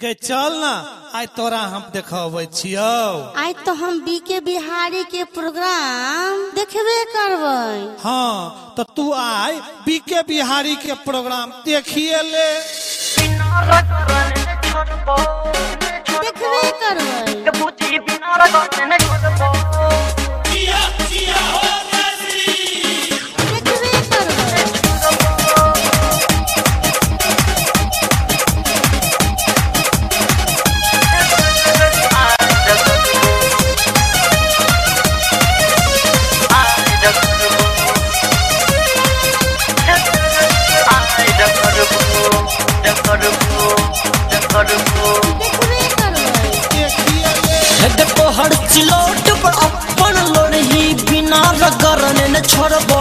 गे चल ना आय तोरा हम देखे छियौ। आज तो हम बी के बिहारी के प्रोग्राम देखे करबै। हाँ तो तू आय बीके बिहारी के प्रोग्राम देखिए ले। देखबे करबै। देखिए ले चिलोट पर अपन लोरही बिना रगरने न छोड़बो।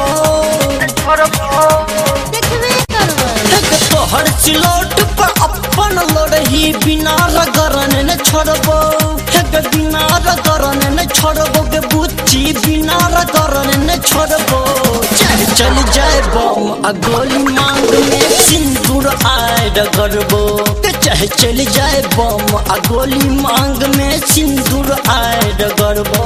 देखबे करबै। तोहर चिलोट पर अपन लोरही बिना रगरने न छोड़बो। हेड बिना रगरने न छोड़बो गे बुच्ची बिना रगरने न छोड़बो। चल चल जाए बम आ गोली मांग में सिंदूर आए रगड़बो के चाहे चल जाए बम आ गोली मांग में सिंदूर आए रगड़बो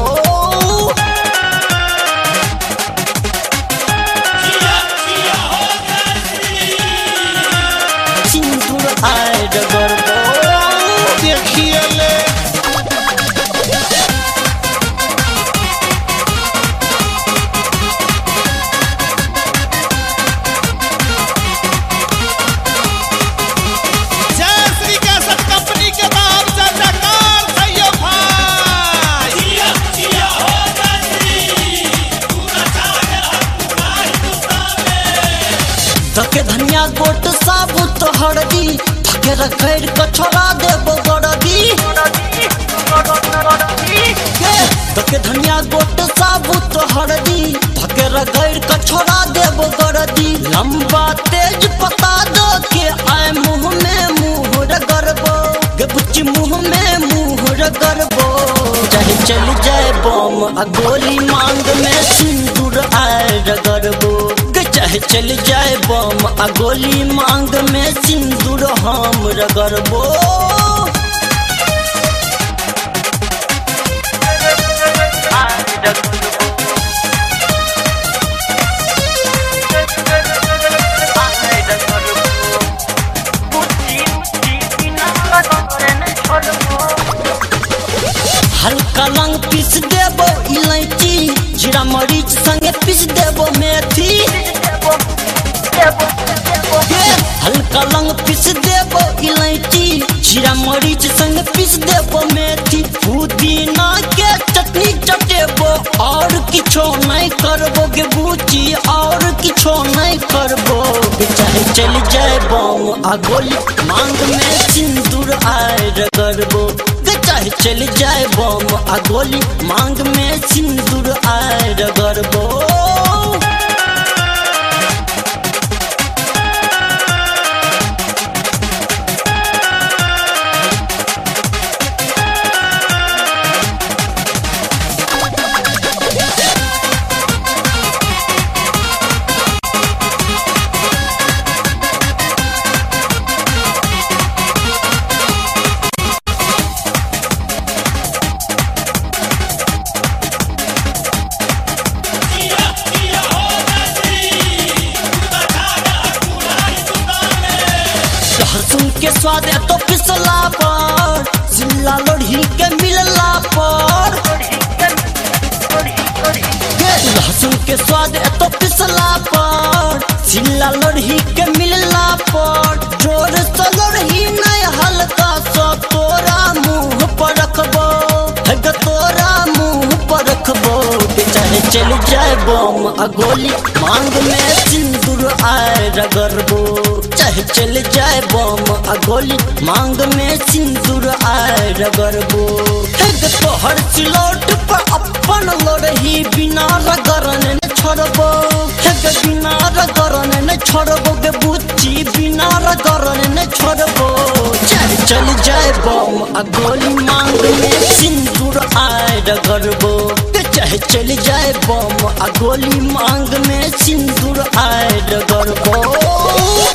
सिंदूर आए रगड़बो धके धनिया गोट साबुत हरदी धके रखैर कछोरा देबो गरदी के? धके धनिया गोट साबुत हरदी धके रखैर कछोरा देबो गरदी लंबा तेज पता दो के आए मुँह में मुँह रगड़बो गे बुच्ची मुँह में मुँह रगड़बो चाहे चल जाए बम आ गोली मांग में सिंदूर आए गे चाहे चल जाए बम, आ गोली मांग में सिंदूर हम रगड़बो हल्का लंग पीस देबो इलायची, जीरा मरीच संगे पीस देबो मेथी। हल्का लंग पीस देबो, इलायची, जीरा मरीच संग पीस देबो, मेथी, पुदीना के चटनी चटेबो, और किछो नहीं बूची, और किछो नहीं चाहे चल जाए बम गोली, मांग में सिंदूर गे, चाहे चल जाए बम आ गोली, मांग में सिंदूर स्वाद तो पिसला पर, जिला लोढ़ी के मिलला पर। लहसुन के स्वाद तो पिसला पर जिल्ला लोढ़ी के मिलला पर। चल जाए बम अगोली मांग में सिंदूर आए रगड़बो चाहे चल जाए बम अगोली मांग में सिंदूर आए रगड़बो गे तोहर सिलोट पर अपन लोरही बिना रगड़ने न छोड़बो। बिना रगड़ने न छोड़बो, गे बुच्ची बिना रगड़ने न छोड़बो। चल चल जाए बम, आ गोली मांग में सिंदूर आए रगड़बो के चाहे चल जाए बम आ गोली मांग में सिंदूर आए डगर श्री